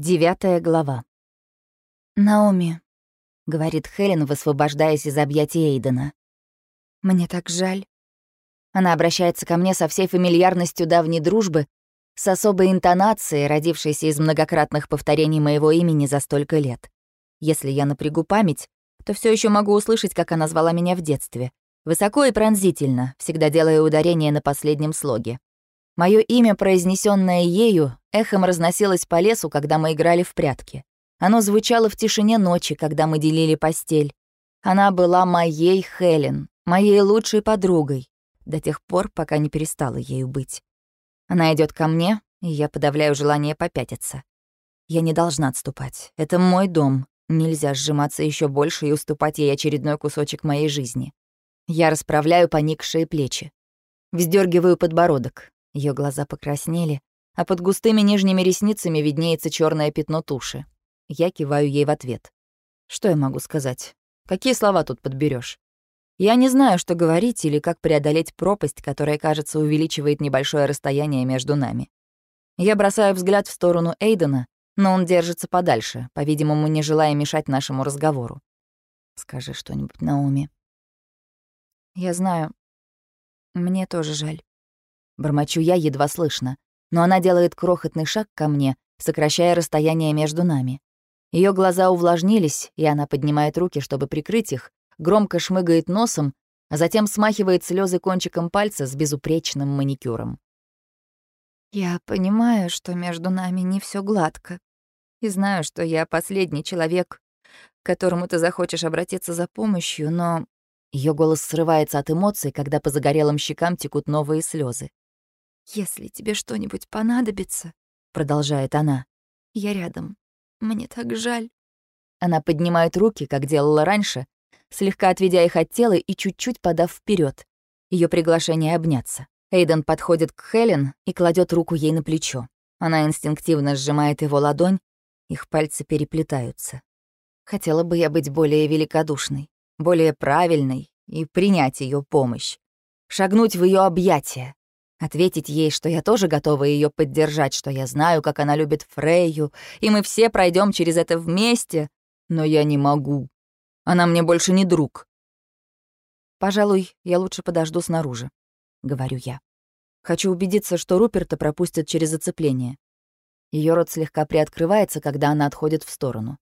Девятая глава. «Наоми», — говорит Хелен, высвобождаясь из объятий Эйдена. «Мне так жаль». Она обращается ко мне со всей фамильярностью давней дружбы, с особой интонацией, родившейся из многократных повторений моего имени за столько лет. Если я напрягу память, то все еще могу услышать, как она звала меня в детстве. Высоко и пронзительно, всегда делая ударение на последнем слоге. Мое имя, произнесенное ею, эхом разносилось по лесу, когда мы играли в прятки. Оно звучало в тишине ночи, когда мы делили постель. Она была моей Хелен, моей лучшей подругой, до тех пор, пока не перестала ею быть. Она идет ко мне, и я подавляю желание попятиться. Я не должна отступать. Это мой дом. Нельзя сжиматься еще больше и уступать ей очередной кусочек моей жизни. Я расправляю поникшие плечи. Вздергиваю подбородок. Ее глаза покраснели, а под густыми нижними ресницами виднеется черное пятно туши. Я киваю ей в ответ. Что я могу сказать? Какие слова тут подберешь? Я не знаю, что говорить или как преодолеть пропасть, которая, кажется, увеличивает небольшое расстояние между нами. Я бросаю взгляд в сторону Эйдена, но он держится подальше, по-видимому, не желая мешать нашему разговору. Скажи что-нибудь, Наоми. Я знаю. Мне тоже жаль. Бормочу я едва слышно, но она делает крохотный шаг ко мне, сокращая расстояние между нами. Ее глаза увлажнились, и она поднимает руки, чтобы прикрыть их, громко шмыгает носом, а затем смахивает слезы кончиком пальца с безупречным маникюром. «Я понимаю, что между нами не все гладко, и знаю, что я последний человек, к которому ты захочешь обратиться за помощью, но...» Ее голос срывается от эмоций, когда по загорелым щекам текут новые слезы. «Если тебе что-нибудь понадобится», — продолжает она, — «я рядом. Мне так жаль». Она поднимает руки, как делала раньше, слегка отведя их от тела и чуть-чуть подав вперед. Ее приглашение обняться. Эйден подходит к Хелен и кладет руку ей на плечо. Она инстинктивно сжимает его ладонь, их пальцы переплетаются. Хотела бы я быть более великодушной, более правильной и принять ее помощь. Шагнуть в ее объятия, Ответить ей, что я тоже готова ее поддержать, что я знаю, как она любит Фрейю, и мы все пройдем через это вместе. Но я не могу. Она мне больше не друг. «Пожалуй, я лучше подожду снаружи», — говорю я. Хочу убедиться, что Руперта пропустят через зацепление. Ее рот слегка приоткрывается, когда она отходит в сторону.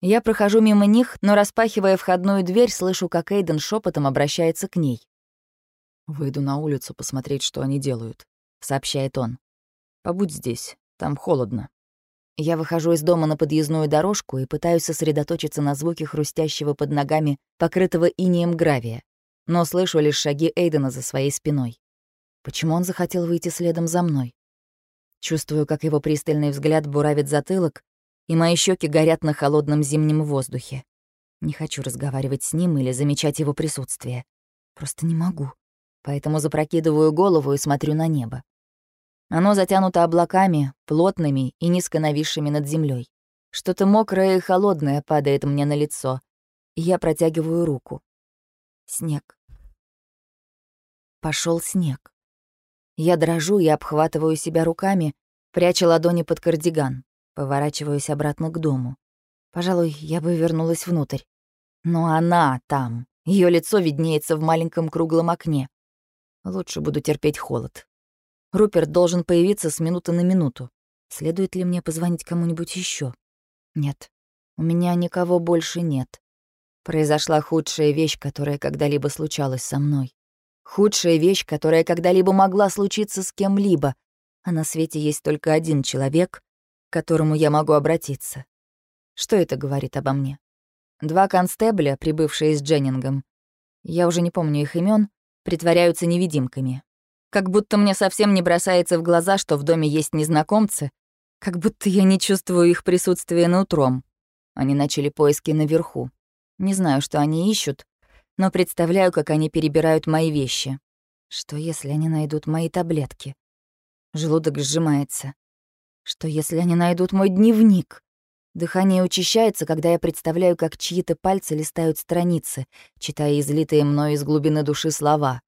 Я прохожу мимо них, но, распахивая входную дверь, слышу, как Эйден шепотом обращается к ней. «Выйду на улицу посмотреть, что они делают», — сообщает он. «Побудь здесь, там холодно». Я выхожу из дома на подъездную дорожку и пытаюсь сосредоточиться на звуке хрустящего под ногами, покрытого инеем гравия, но слышу лишь шаги Эйдена за своей спиной. Почему он захотел выйти следом за мной? Чувствую, как его пристальный взгляд буравит затылок, и мои щеки горят на холодном зимнем воздухе. Не хочу разговаривать с ним или замечать его присутствие. Просто не могу поэтому запрокидываю голову и смотрю на небо. Оно затянуто облаками, плотными и низко нависшими над землей. Что-то мокрое и холодное падает мне на лицо, я протягиваю руку. Снег. Пошел снег. Я дрожу и обхватываю себя руками, пряча ладони под кардиган, поворачиваюсь обратно к дому. Пожалуй, я бы вернулась внутрь. Но она там. Ее лицо виднеется в маленьком круглом окне. Лучше буду терпеть холод. Руперт должен появиться с минуты на минуту. Следует ли мне позвонить кому-нибудь еще? Нет. У меня никого больше нет. Произошла худшая вещь, которая когда-либо случалась со мной. Худшая вещь, которая когда-либо могла случиться с кем-либо. А на свете есть только один человек, к которому я могу обратиться. Что это говорит обо мне? Два констебля, прибывшие с Дженнингом. Я уже не помню их имен, притворяются невидимками. Как будто мне совсем не бросается в глаза, что в доме есть незнакомцы, как будто я не чувствую их присутствия нутром. Они начали поиски наверху. Не знаю, что они ищут, но представляю, как они перебирают мои вещи. Что, если они найдут мои таблетки? Желудок сжимается. Что, если они найдут мой дневник? Дыхание учащается, когда я представляю, как чьи-то пальцы листают страницы, читая излитые мною из глубины души слова.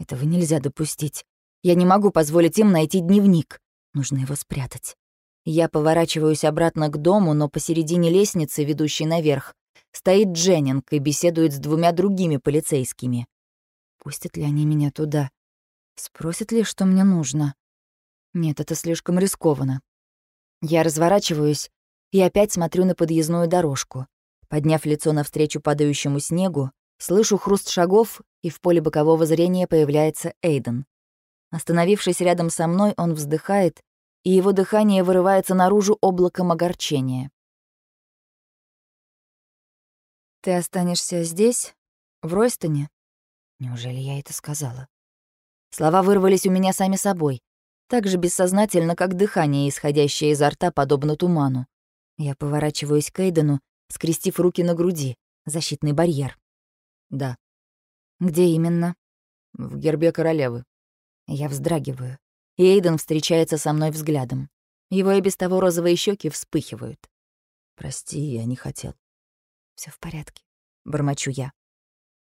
Этого нельзя допустить. Я не могу позволить им найти дневник. Нужно его спрятать. Я поворачиваюсь обратно к дому, но посередине лестницы, ведущей наверх, стоит Дженнинг и беседует с двумя другими полицейскими. Пустят ли они меня туда? Спросят ли, что мне нужно? Нет, это слишком рискованно. Я разворачиваюсь и опять смотрю на подъездную дорожку. Подняв лицо навстречу падающему снегу, слышу хруст шагов, и в поле бокового зрения появляется Эйден. Остановившись рядом со мной, он вздыхает, и его дыхание вырывается наружу облаком огорчения. «Ты останешься здесь, в Ройстоне?» Неужели я это сказала? Слова вырвались у меня сами собой, так же бессознательно, как дыхание, исходящее изо рта, подобно туману. Я поворачиваюсь к Эйдену, скрестив руки на груди, защитный барьер. «Да». «Где именно?» «В гербе королевы». Я вздрагиваю, и Эйден встречается со мной взглядом. Его и без того розовые щеки вспыхивают. «Прости, я не хотел». Все в порядке», — бормочу я.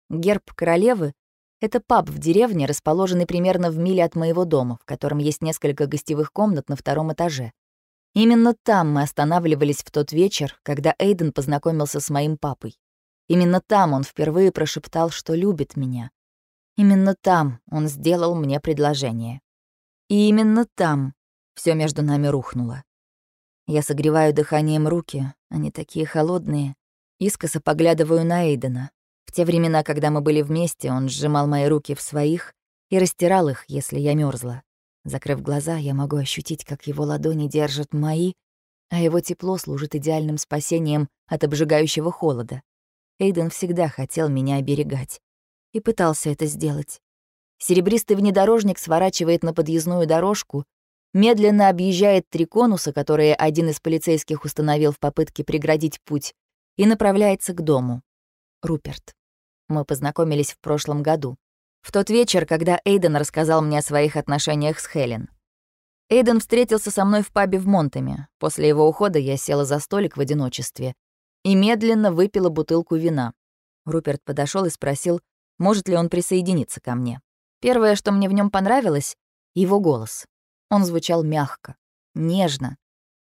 Герб королевы это паб в деревне, расположенный примерно в миле от моего дома, в котором есть несколько гостевых комнат на втором этаже. Именно там мы останавливались в тот вечер, когда Эйден познакомился с моим папой. Именно там он впервые прошептал, что любит меня. Именно там он сделал мне предложение. И именно там все между нами рухнуло. Я согреваю дыханием руки, они такие холодные, искоса поглядываю на Эйдена. В те времена, когда мы были вместе, он сжимал мои руки в своих и растирал их, если я мерзла. Закрыв глаза, я могу ощутить, как его ладони держат мои, а его тепло служит идеальным спасением от обжигающего холода. Эйден всегда хотел меня оберегать. И пытался это сделать. Серебристый внедорожник сворачивает на подъездную дорожку, медленно объезжает три конуса, которые один из полицейских установил в попытке преградить путь, и направляется к дому. Руперт. Мы познакомились в прошлом году. В тот вечер, когда Эйден рассказал мне о своих отношениях с Хелен. Эйден встретился со мной в пабе в Монтеме. После его ухода я села за столик в одиночестве и медленно выпила бутылку вина. Руперт подошел и спросил, может ли он присоединиться ко мне. Первое, что мне в нем понравилось — его голос. Он звучал мягко, нежно.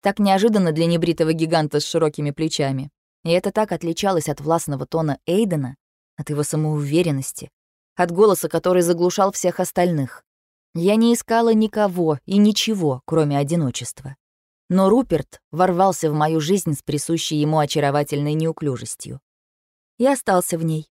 Так неожиданно для небритого гиганта с широкими плечами. И это так отличалось от властного тона Эйдена, от его самоуверенности, от голоса, который заглушал всех остальных. Я не искала никого и ничего, кроме одиночества. Но Руперт ворвался в мою жизнь с присущей ему очаровательной неуклюжестью. Я остался в ней.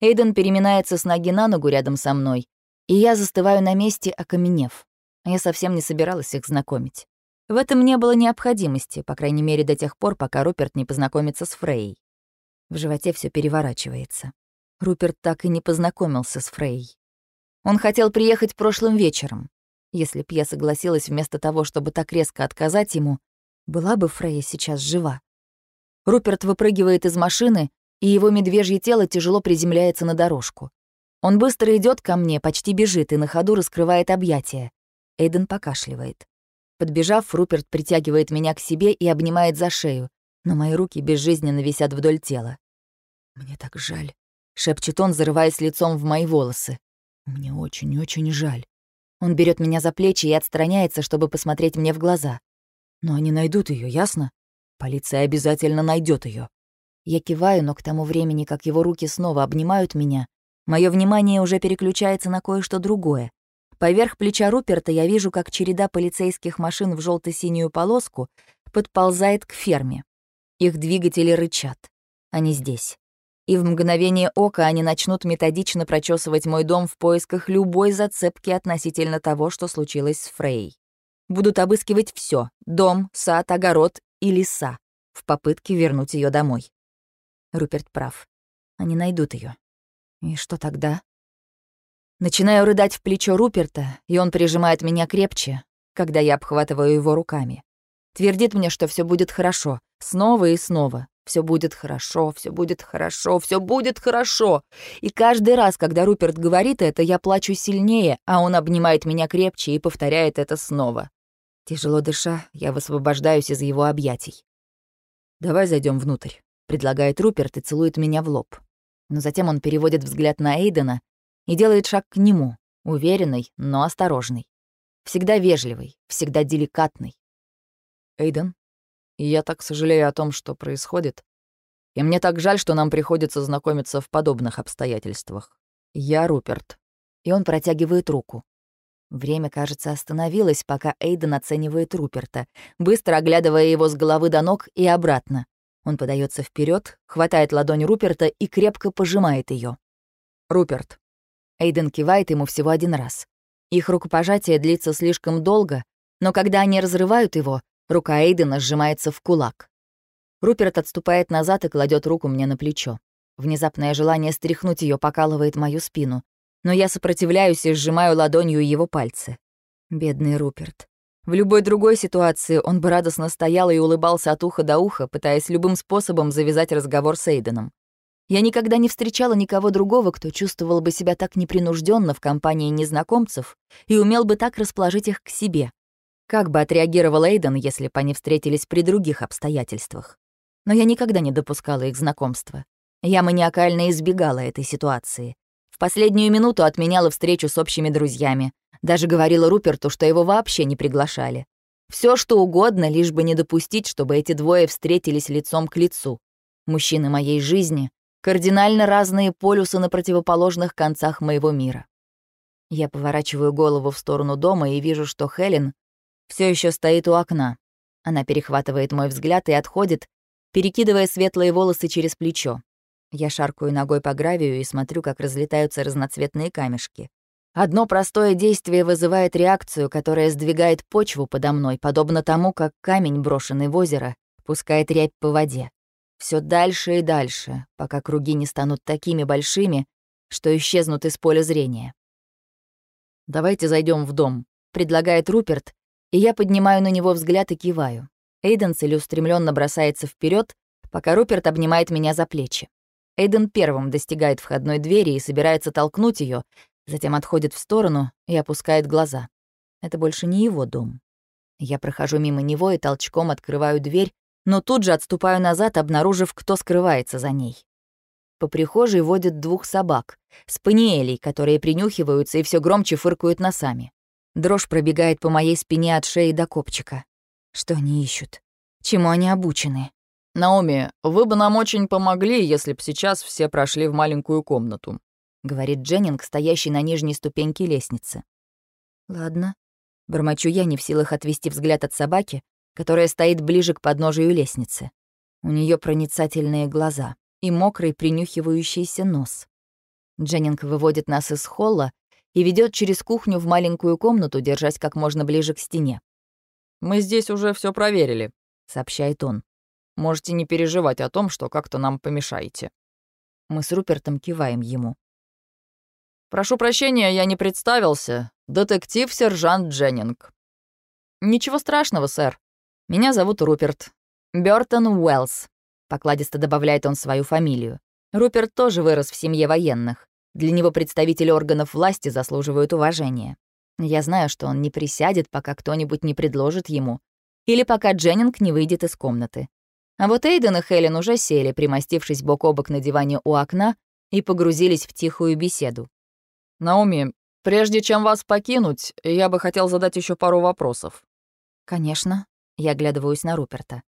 Эйден переминается с ноги на ногу рядом со мной, и я застываю на месте, окаменев. Я совсем не собиралась их знакомить. В этом не было необходимости, по крайней мере, до тех пор, пока Руперт не познакомится с Фрей. В животе все переворачивается. Руперт так и не познакомился с Фрей. Он хотел приехать прошлым вечером. Если б я согласилась вместо того, чтобы так резко отказать ему, была бы Фрейя сейчас жива. Руперт выпрыгивает из машины, и его медвежье тело тяжело приземляется на дорожку. Он быстро идет ко мне, почти бежит и на ходу раскрывает объятия. Эйден покашливает. Подбежав, Руперт притягивает меня к себе и обнимает за шею, но мои руки безжизненно висят вдоль тела. «Мне так жаль», шепчет он, зарываясь лицом в мои волосы. Мне очень-очень жаль. Он берет меня за плечи и отстраняется, чтобы посмотреть мне в глаза. Но они найдут ее, ясно? Полиция обязательно найдет ее. Я киваю, но к тому времени, как его руки снова обнимают меня, мое внимание уже переключается на кое-что другое. Поверх плеча Руперта я вижу, как череда полицейских машин в желто синюю полоску подползает к ферме. Их двигатели рычат. Они здесь и в мгновение ока они начнут методично прочесывать мой дом в поисках любой зацепки относительно того, что случилось с Фрей. Будут обыскивать все: дом, сад, огород и леса в попытке вернуть ее домой. Руперт прав. Они найдут ее. И что тогда? Начинаю рыдать в плечо Руперта, и он прижимает меня крепче, когда я обхватываю его руками. Твердит мне, что все будет хорошо, снова и снова, все будет хорошо, все будет хорошо, все будет хорошо. И каждый раз, когда Руперт говорит это, я плачу сильнее, а он обнимает меня крепче и повторяет это снова. Тяжело дыша, я высвобождаюсь из его объятий. «Давай зайдем внутрь», — предлагает Руперт и целует меня в лоб. Но затем он переводит взгляд на Эйдена и делает шаг к нему, уверенный, но осторожный. Всегда вежливый, всегда деликатный. Эйден, я так сожалею о том, что происходит. И мне так жаль, что нам приходится знакомиться в подобных обстоятельствах. Я Руперт». И он протягивает руку. Время, кажется, остановилось, пока Эйден оценивает Руперта, быстро оглядывая его с головы до ног и обратно. Он подается вперед, хватает ладонь Руперта и крепко пожимает ее. «Руперт». Эйден кивает ему всего один раз. Их рукопожатие длится слишком долго, но когда они разрывают его, рука Эйдена сжимается в кулак. Руперт отступает назад и кладет руку мне на плечо. Внезапное желание стряхнуть ее покалывает мою спину но я сопротивляюсь и сжимаю ладонью его пальцы. Бедный Руперт. В любой другой ситуации он бы радостно стоял и улыбался от уха до уха, пытаясь любым способом завязать разговор с Эйденом. Я никогда не встречала никого другого, кто чувствовал бы себя так непринужденно в компании незнакомцев и умел бы так расположить их к себе. Как бы отреагировал Эйден, если бы они встретились при других обстоятельствах? Но я никогда не допускала их знакомства. Я маниакально избегала этой ситуации. В последнюю минуту отменяла встречу с общими друзьями. Даже говорила Руперту, что его вообще не приглашали. Все что угодно, лишь бы не допустить, чтобы эти двое встретились лицом к лицу. Мужчины моей жизни — кардинально разные полюсы на противоположных концах моего мира. Я поворачиваю голову в сторону дома и вижу, что Хелен все еще стоит у окна. Она перехватывает мой взгляд и отходит, перекидывая светлые волосы через плечо. Я шаркаю ногой по гравию и смотрю, как разлетаются разноцветные камешки. Одно простое действие вызывает реакцию, которая сдвигает почву подо мной, подобно тому, как камень, брошенный в озеро, пускает рябь по воде. Все дальше и дальше, пока круги не станут такими большими, что исчезнут из поля зрения. «Давайте зайдем в дом», — предлагает Руперт, и я поднимаю на него взгляд и киваю. Эйден целеустремленно бросается вперед, пока Руперт обнимает меня за плечи. Эйден первым достигает входной двери и собирается толкнуть ее, затем отходит в сторону и опускает глаза. Это больше не его дом. Я прохожу мимо него и толчком открываю дверь, но тут же отступаю назад, обнаружив, кто скрывается за ней. По прихожей водят двух собак, спаниелей, которые принюхиваются и все громче фыркают носами. Дрожь пробегает по моей спине от шеи до копчика. Что они ищут? Чему они обучены? «Наоми, вы бы нам очень помогли, если б сейчас все прошли в маленькую комнату», — говорит Дженнинг, стоящий на нижней ступеньке лестницы. «Ладно». Бормочу я, не в силах отвести взгляд от собаки, которая стоит ближе к подножию лестницы. У нее проницательные глаза и мокрый принюхивающийся нос. Дженнинг выводит нас из холла и ведет через кухню в маленькую комнату, держась как можно ближе к стене. «Мы здесь уже все проверили», — сообщает он. Можете не переживать о том, что как-то нам помешаете». Мы с Рупертом киваем ему. «Прошу прощения, я не представился. Детектив-сержант Дженнинг». «Ничего страшного, сэр. Меня зовут Руперт. Бёртон Уэллс», — покладисто добавляет он свою фамилию. Руперт тоже вырос в семье военных. Для него представители органов власти заслуживают уважения. Я знаю, что он не присядет, пока кто-нибудь не предложит ему, или пока Дженнинг не выйдет из комнаты. А вот Эйден и Хелен уже сели, примостившись бок о бок на диване у окна, и погрузились в тихую беседу. «Наоми, прежде чем вас покинуть, я бы хотел задать еще пару вопросов». «Конечно». Я оглядываюсь на Руперта.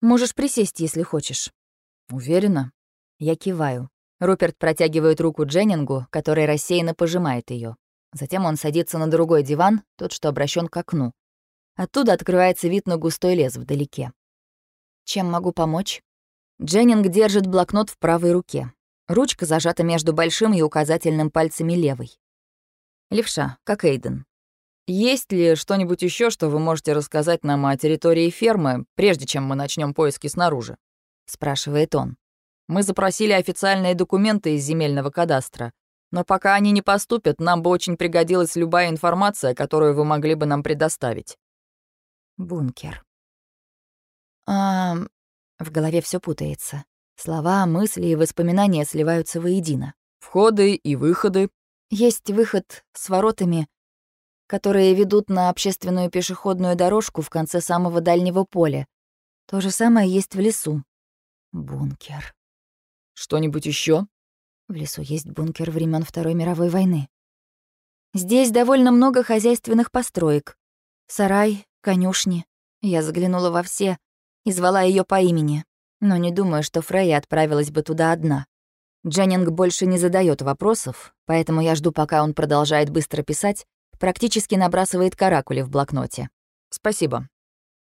«Можешь присесть, если хочешь». «Уверена?» Я киваю. Руперт протягивает руку Дженнингу, который рассеянно пожимает ее. Затем он садится на другой диван, тот, что обращен к окну. Оттуда открывается вид на густой лес вдалеке. Чем могу помочь? Дженнинг держит блокнот в правой руке. Ручка зажата между большим и указательным пальцами левой. Левша, как Эйден. Есть ли что-нибудь еще, что вы можете рассказать нам о территории фермы, прежде чем мы начнем поиски снаружи? спрашивает он. Мы запросили официальные документы из земельного кадастра, но пока они не поступят, нам бы очень пригодилась любая информация, которую вы могли бы нам предоставить. Бункер. А... В голове все путается. Слова, мысли и воспоминания сливаются воедино. Входы и выходы. Есть выход с воротами, которые ведут на общественную пешеходную дорожку в конце самого дальнего поля. То же самое есть в лесу. Бункер. Что-нибудь еще? В лесу есть бункер времен Второй мировой войны. Здесь довольно много хозяйственных построек. Сарай, конюшни, Я заглянула во все и звала ее по имени, но не думаю, что Фрейя отправилась бы туда одна. Дженнинг больше не задает вопросов, поэтому я жду, пока он продолжает быстро писать, практически набрасывает каракули в блокноте. «Спасибо.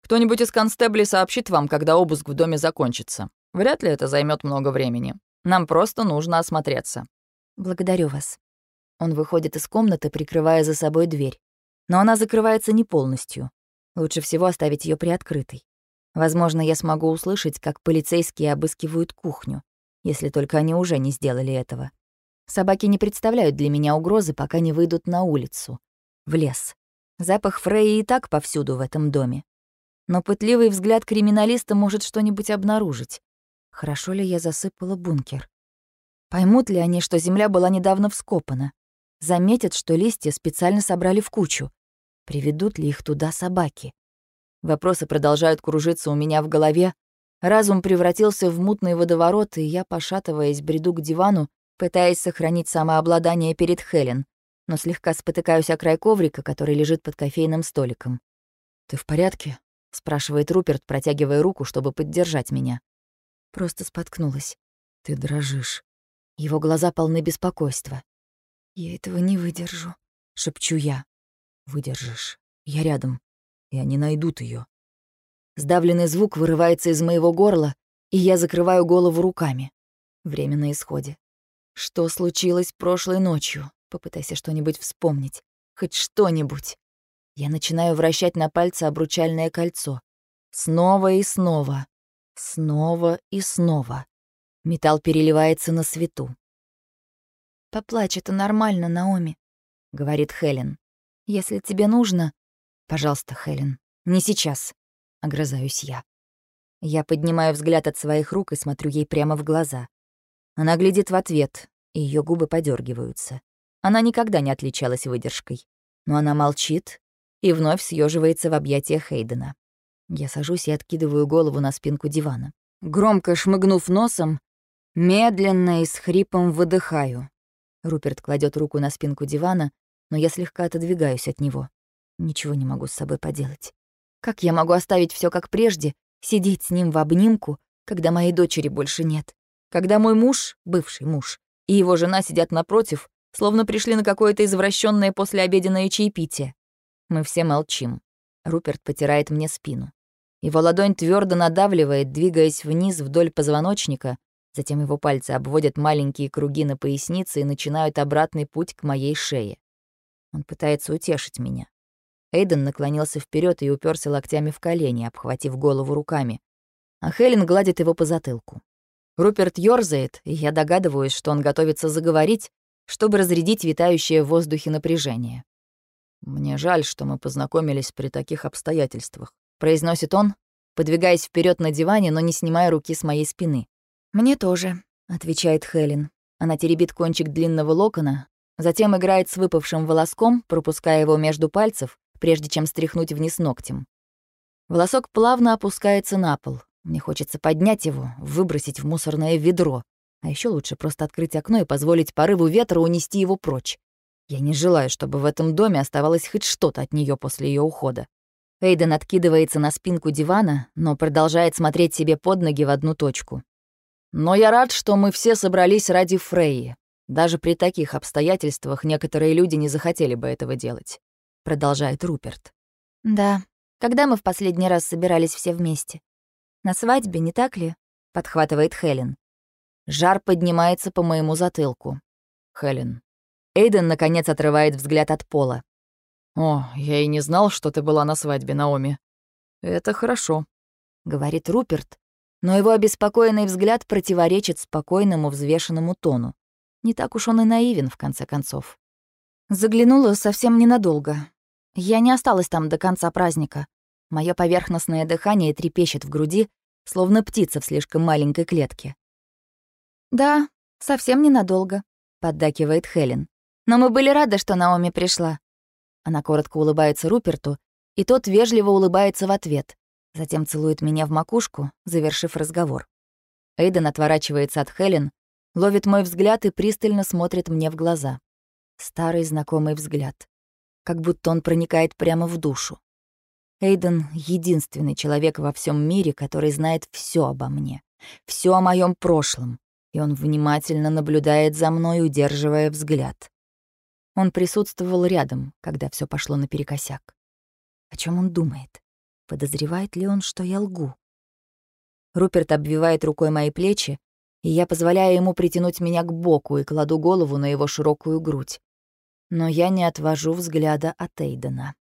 Кто-нибудь из констеблей сообщит вам, когда обыск в доме закончится. Вряд ли это займет много времени. Нам просто нужно осмотреться». «Благодарю вас». Он выходит из комнаты, прикрывая за собой дверь. Но она закрывается не полностью. Лучше всего оставить ее приоткрытой. Возможно, я смогу услышать, как полицейские обыскивают кухню, если только они уже не сделали этого. Собаки не представляют для меня угрозы, пока не выйдут на улицу, в лес. Запах Фрейи и так повсюду в этом доме. Но пытливый взгляд криминалиста может что-нибудь обнаружить. Хорошо ли я засыпала бункер? Поймут ли они, что земля была недавно вскопана? Заметят, что листья специально собрали в кучу. Приведут ли их туда собаки? Вопросы продолжают кружиться у меня в голове. Разум превратился в мутный водоворот, и я, пошатываясь, бреду к дивану, пытаясь сохранить самообладание перед Хелен, но слегка спотыкаюсь о край коврика, который лежит под кофейным столиком. «Ты в порядке?» — спрашивает Руперт, протягивая руку, чтобы поддержать меня. Просто споткнулась. «Ты дрожишь». Его глаза полны беспокойства. «Я этого не выдержу», — шепчу я. «Выдержишь. Я рядом и они найдут ее. Сдавленный звук вырывается из моего горла, и я закрываю голову руками. Время на исходе. Что случилось прошлой ночью? Попытайся что-нибудь вспомнить. Хоть что-нибудь. Я начинаю вращать на пальце обручальное кольцо. Снова и снова. Снова и снова. Металл переливается на свету. «Поплачь, это нормально, Наоми», — говорит Хелен. «Если тебе нужно, «Пожалуйста, Хелен, не сейчас», — огрызаюсь я. Я поднимаю взгляд от своих рук и смотрю ей прямо в глаза. Она глядит в ответ, и ее губы подергиваются. Она никогда не отличалась выдержкой. Но она молчит и вновь съеживается в объятиях Хейдена. Я сажусь и откидываю голову на спинку дивана. Громко шмыгнув носом, медленно и с хрипом выдыхаю. Руперт кладет руку на спинку дивана, но я слегка отодвигаюсь от него. Ничего не могу с собой поделать. Как я могу оставить все как прежде, сидеть с ним в обнимку, когда моей дочери больше нет? Когда мой муж, бывший муж, и его жена сидят напротив, словно пришли на какое-то извращенное послеобеденное чаепитие. Мы все молчим. Руперт потирает мне спину. Его ладонь твердо надавливает, двигаясь вниз вдоль позвоночника, затем его пальцы обводят маленькие круги на пояснице и начинают обратный путь к моей шее. Он пытается утешить меня. Эйден наклонился вперед и уперся локтями в колени, обхватив голову руками. А Хелен гладит его по затылку. Руперт ёрзает, и я догадываюсь, что он готовится заговорить, чтобы разрядить витающее в воздухе напряжение. «Мне жаль, что мы познакомились при таких обстоятельствах», — произносит он, подвигаясь вперед на диване, но не снимая руки с моей спины. «Мне тоже», — отвечает Хелен. Она теребит кончик длинного локона, затем играет с выпавшим волоском, пропуская его между пальцев, прежде чем стряхнуть вниз ногтем. Волосок плавно опускается на пол. Мне хочется поднять его, выбросить в мусорное ведро. А еще лучше просто открыть окно и позволить порыву ветра унести его прочь. Я не желаю, чтобы в этом доме оставалось хоть что-то от нее после ее ухода. Эйден откидывается на спинку дивана, но продолжает смотреть себе под ноги в одну точку. «Но я рад, что мы все собрались ради Фрейи. Даже при таких обстоятельствах некоторые люди не захотели бы этого делать продолжает Руперт. Да, когда мы в последний раз собирались все вместе? На свадьбе, не так ли? подхватывает Хелен. Жар поднимается по моему затылку. Хелен. Эйден, наконец, отрывает взгляд от пола. «О, я и не знал, что ты была на свадьбе, Наоми. Это хорошо», — говорит Руперт, но его обеспокоенный взгляд противоречит спокойному, взвешенному тону. Не так уж он и наивен, в конце концов. Заглянула совсем ненадолго. Я не осталась там до конца праздника. Мое поверхностное дыхание трепещет в груди, словно птица в слишком маленькой клетке. «Да, совсем ненадолго», — поддакивает Хелен. «Но мы были рады, что Наоми пришла». Она коротко улыбается Руперту, и тот вежливо улыбается в ответ, затем целует меня в макушку, завершив разговор. Эйден отворачивается от Хелен, ловит мой взгляд и пристально смотрит мне в глаза. Старый знакомый взгляд как будто он проникает прямо в душу. Эйден — единственный человек во всем мире, который знает все обо мне, все о моем прошлом, и он внимательно наблюдает за мной, удерживая взгляд. Он присутствовал рядом, когда все пошло наперекосяк. О чем он думает? Подозревает ли он, что я лгу? Руперт обвивает рукой мои плечи, и я позволяю ему притянуть меня к боку и кладу голову на его широкую грудь. Но я не отвожу взгляда от Эйдена.